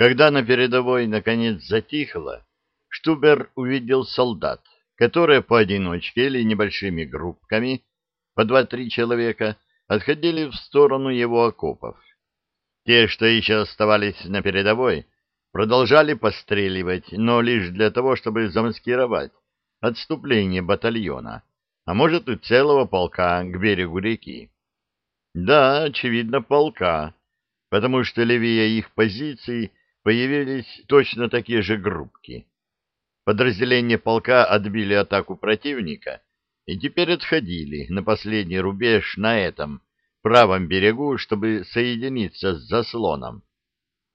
Когда на передовой наконец затихло, Штубер увидел солдат, которые поодиночке или небольшими группками, по два-три человека, отходили в сторону его окопов. Те, что еще оставались на передовой, продолжали постреливать, но лишь для того, чтобы замаскировать отступление батальона, а может и целого полка к берегу реки. Да, очевидно, полка, потому что левее их позиций появились точно такие же группки. Подразделения полка отбили атаку противника и теперь отходили на последний рубеж на этом правом берегу, чтобы соединиться с заслоном.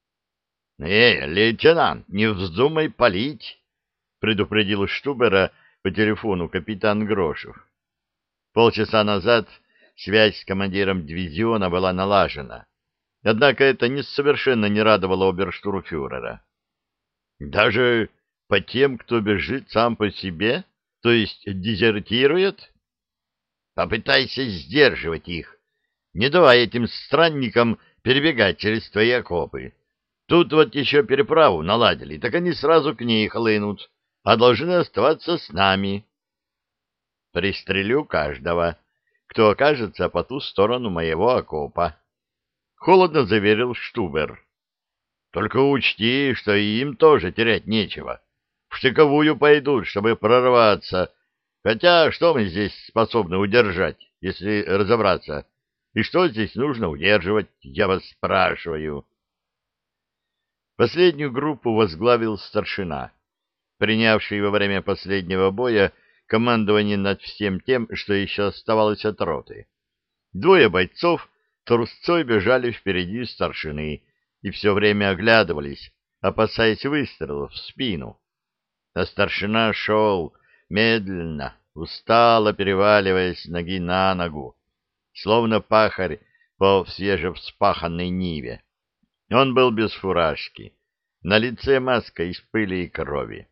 — Эй, лейтенант, не вздумай палить! — предупредил Штубера по телефону капитан Грошев. Полчаса назад связь с командиром дивизиона была налажена. Однако это не совершенно не радовало оберштурмфюрера. Даже по тем, кто бежит сам по себе, то есть дезертирует? Попытайся сдерживать их. Не давай этим странникам перебегать через твои окопы. Тут вот еще переправу наладили, так они сразу к ней хлынут, а должны оставаться с нами. Пристрелю каждого, кто окажется по ту сторону моего окопа. Холодно заверил Штубер. Только учти, что им тоже терять нечего. В штыковую пойдут, чтобы прорваться. Хотя что мы здесь способны удержать, если разобраться? И что здесь нужно удерживать, я вас спрашиваю. Последнюю группу возглавил старшина, принявший во время последнего боя командование над всем тем, что еще оставалось от роты. Двое бойцов трусцой бежали впереди старшины и все время оглядывались, опасаясь выстрелов в спину. А старшина шел медленно, устало переваливаясь ноги на ногу, словно пахарь по свежевспаханной ниве. Он был без фуражки, на лице маска из пыли и крови.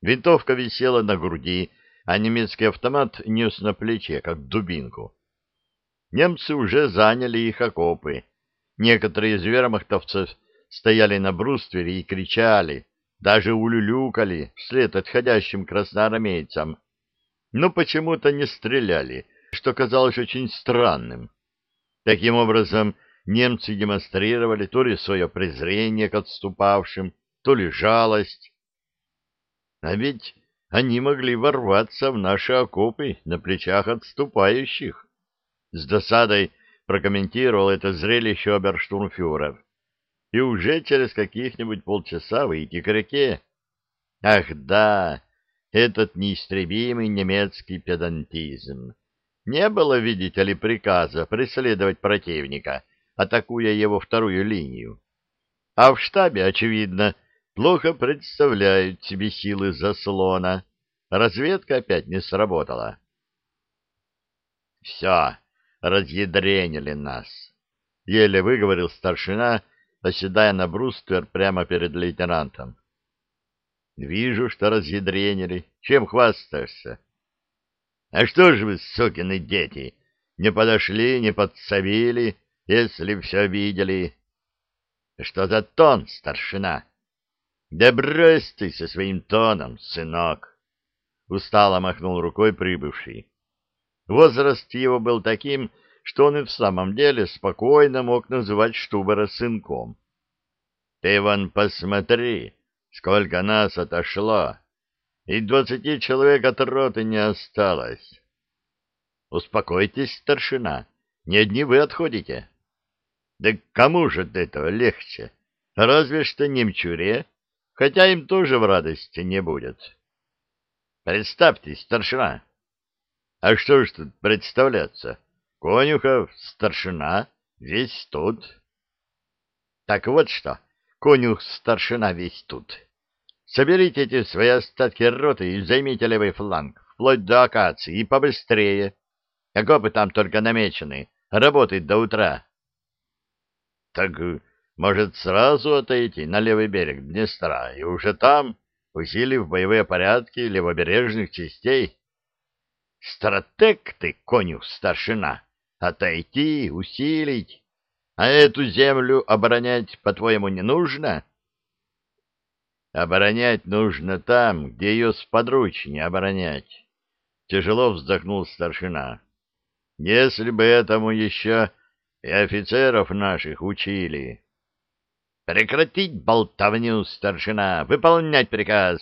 Винтовка висела на груди, а немецкий автомат нес на плече, как дубинку. Немцы уже заняли их окопы. Некоторые из вермахтовцев стояли на бруствере и кричали, даже улюлюкали вслед отходящим красноармейцам, но почему-то не стреляли, что казалось очень странным. Таким образом, немцы демонстрировали то ли свое презрение к отступавшим, то ли жалость. А ведь они могли ворваться в наши окопы на плечах отступающих. С досадой прокомментировал это зрелище оберштурмфюрер. И уже через каких-нибудь полчаса выйти к реке. Ах да, этот неистребимый немецкий педантизм. Не было, видите ли, приказа преследовать противника, атакуя его вторую линию. А в штабе, очевидно, плохо представляют себе силы заслона. Разведка опять не сработала. «Все, разъядренили нас», — еле выговорил старшина, оседая на бруствер прямо перед лейтенантом. «Вижу, что разъядренили. Чем хвастаешься?» «А что же вы, сукины дети, не подошли, не подсовили, если все видели?» «Что за тон, старшина?» Да брось ты со своим тоном, сынок! Устало махнул рукой прибывший. Возраст его был таким, что он и в самом деле спокойно мог называть Штубера сынком. Ты вон посмотри, сколько нас отошло, и двадцати человек от роты не осталось. Успокойтесь, старшина, не одни вы отходите. Да кому же от этого легче? Разве что немчуре хотя им тоже в радости не будет. Представьте, старшина. А что ж тут представляться? Конюхов, старшина, весь тут. Так вот что, конюх, старшина, весь тут. Соберите эти свои остатки роты и займите левый фланг, вплоть до акации, и побыстрее. Окопы там только намечены, работает до утра. Так может, сразу отойти на левый берег Днестра и уже там, усилив боевые порядки левобережных частей? Стратег ты, конюх старшина, отойти, усилить. А эту землю оборонять, по-твоему, не нужно? Оборонять нужно там, где ее сподручнее оборонять. Тяжело вздохнул старшина. Если бы этому еще и офицеров наших учили. Прекратить болтовню, старшина, выполнять приказ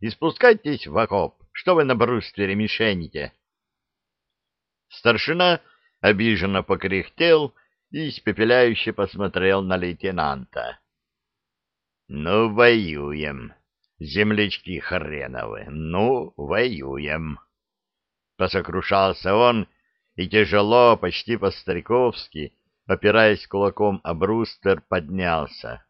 и спускайтесь в окоп. Что вы на бруствере мишените? Старшина обиженно покряхтел и испепеляюще посмотрел на лейтенанта. — Ну, воюем, землячки хреновы, ну, воюем. Посокрушался он и тяжело, почти по-стариковски, опираясь кулаком о бруствер, поднялся.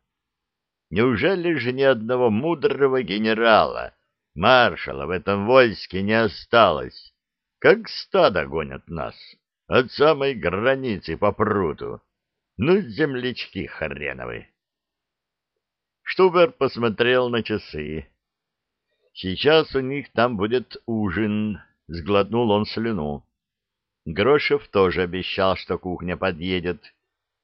Неужели же ни одного мудрого генерала, маршала в этом войске не осталось? Как стадо гонят нас, от самой границы по пруту. Ну, землячки хреновы! Штубер посмотрел на часы. Сейчас у них там будет ужин, сглотнул он слюну. Грошев тоже обещал, что кухня подъедет.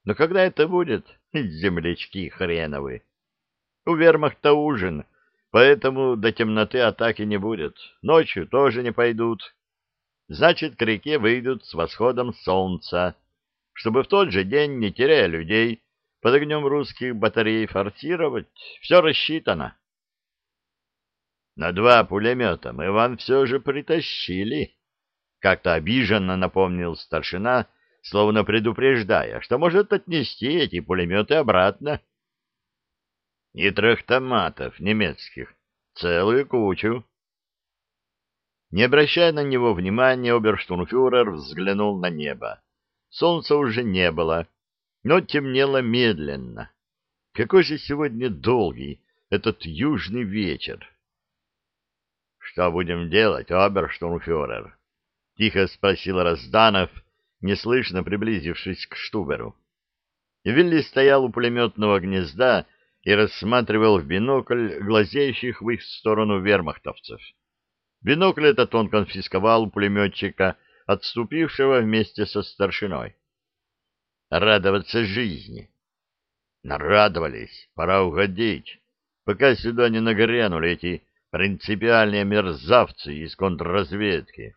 Но когда это будет, землячки хреновы? У вермахта ужин, поэтому до темноты атаки не будет. Ночью тоже не пойдут. Значит, к реке выйдут с восходом солнца, чтобы в тот же день, не теряя людей, под огнем русских батарей форсировать. Все рассчитано. На два пулемета мы вам все же притащили. Как-то обиженно напомнил старшина, словно предупреждая, что может отнести эти пулеметы обратно. И трехтоматов немецких, целую кучу. Не обращая на него внимания, оберштурмфюрер взглянул на небо. Солнца уже не было, но темнело медленно. Какой же сегодня долгий этот южный вечер! — Что будем делать, оберштурмфюрер? — тихо спросил Разданов, неслышно приблизившись к Штуберу. Вилли стоял у пулеметного гнезда и рассматривал в бинокль глазеющих в их сторону вермахтовцев. Бинокль этот он конфисковал у пулеметчика, отступившего вместе со старшиной. Радоваться жизни. Нарадовались, пора уходить, пока сюда не нагрянули эти принципиальные мерзавцы из контрразведки.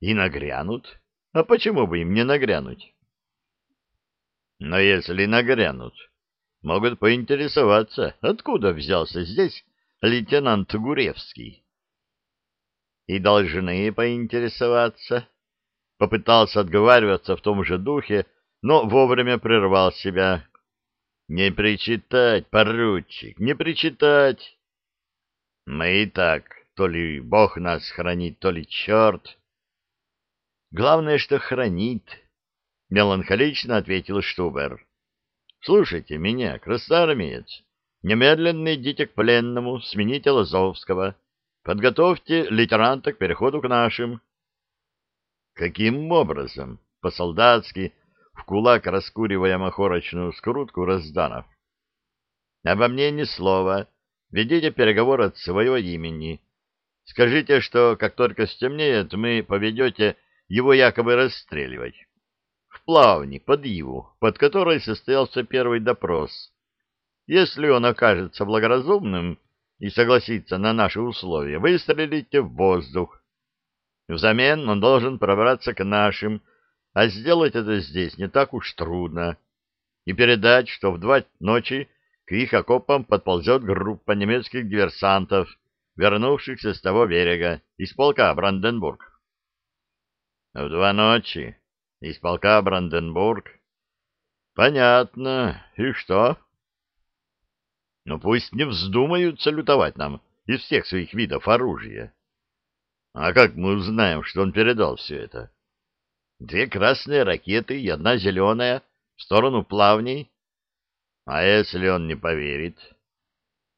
И нагрянут? А почему бы им не нагрянуть? Но если нагрянут, могут поинтересоваться, откуда взялся здесь лейтенант Гуревский. И должны поинтересоваться. Попытался отговариваться в том же духе, но вовремя прервал себя. Не причитать, поручик, не причитать. Мы и так, то ли Бог нас хранит, то ли черт. Главное, что хранит, — меланхолично ответил Штубер. — Слушайте меня, красноармеец. Немедленно идите к пленному, смените Лазовского. Подготовьте лейтенанта к переходу к нашим. — Каким образом? — по-солдатски, в кулак раскуривая махорочную скрутку Разданов. — Обо мне ни слова. Ведите переговор от своего имени. Скажите, что как только стемнеет, мы поведете его якобы расстреливать. В плавни, под Иву, под которой состоялся первый допрос. Если он окажется благоразумным и согласится на наши условия, выстрелите в воздух. Взамен он должен пробраться к нашим, а сделать это здесь не так уж трудно, и передать, что в два ночи к их окопам подползет группа немецких диверсантов, вернувшихся с того берега, из полка Бранденбург. В два ночи. Из полка Бранденбург. Понятно. И что? Ну, пусть не вздумают салютовать нам из всех своих видов оружия. А как мы узнаем, что он передал все это? Две красные ракеты и одна зеленая в сторону плавней. А если он не поверит?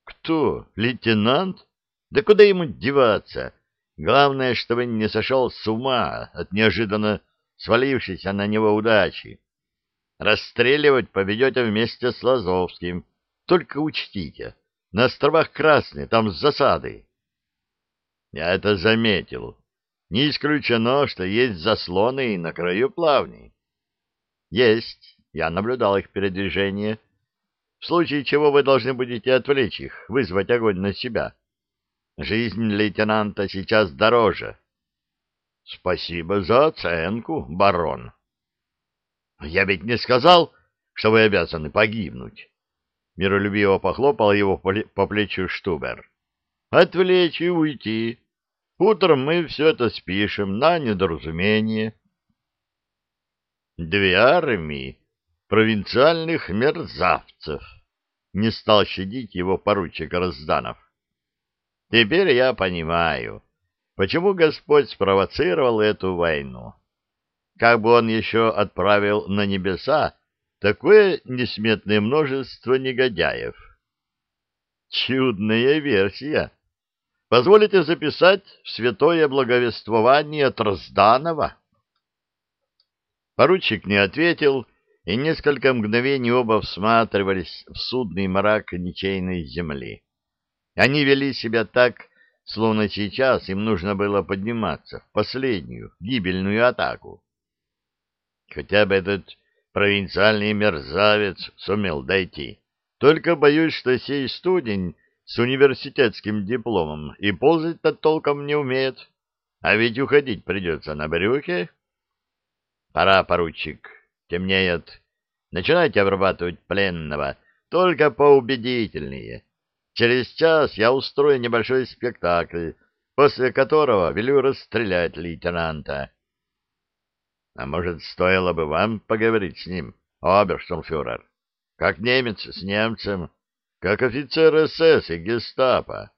Кто? Лейтенант? Да куда ему деваться? Главное, чтобы не сошел с ума от неожиданно свалившейся на него удачи. Расстреливать поведете вместе с Лазовским. Только учтите, на островах Красные, там засады. Я это заметил. Не исключено, что есть заслоны на краю плавней. Есть, я наблюдал их передвижение. в случае чего вы должны будете отвлечь их, вызвать огонь на себя. Жизнь лейтенанта сейчас дороже. — Спасибо за оценку, барон. — Я ведь не сказал, что вы обязаны погибнуть. Миролюбиво похлопал его по плечу Штубер. — Отвлечь и уйти. Утром мы все это спишем на недоразумение. Две армии провинциальных мерзавцев. Не стал щадить его поручик Разданов. Теперь я понимаю, почему Господь спровоцировал эту войну. Как бы он еще отправил на небеса такое несметное множество негодяев. Чудная версия. Позволите записать в святое благовествование от Разданова? Поручик не ответил, и несколько мгновений оба всматривались в судный мрак ничейной земли. Они вели себя так, словно сейчас им нужно было подниматься в последнюю гибельную атаку. Хотя бы этот провинциальный мерзавец сумел дойти. Только боюсь, что сей студень с университетским дипломом и ползать-то толком не умеет. А ведь уходить придется на брюхе. Пора, поручик, темнеет. Начинайте обрабатывать пленного, только поубедительнее. Через час я устрою небольшой спектакль, после которого велю расстрелять лейтенанта. А может, стоило бы вам поговорить с ним, оберштурмфюрер? Как немец с немцем, как офицер СС и гестапо.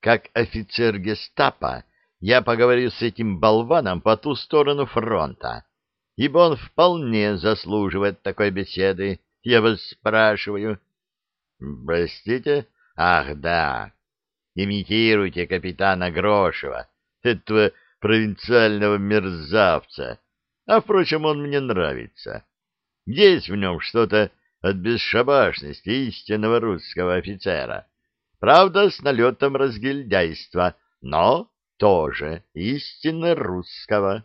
Как офицер гестапо я поговорю с этим болваном по ту сторону фронта, ибо он вполне заслуживает такой беседы, я вас спрашиваю. Простите? Ах, да. Имитируйте капитана Грошева, этого провинциального мерзавца. А, впрочем, он мне нравится. Есть в нем что-то от бесшабашности истинного русского офицера. Правда, с налетом разгильдяйства, но тоже истинно русского.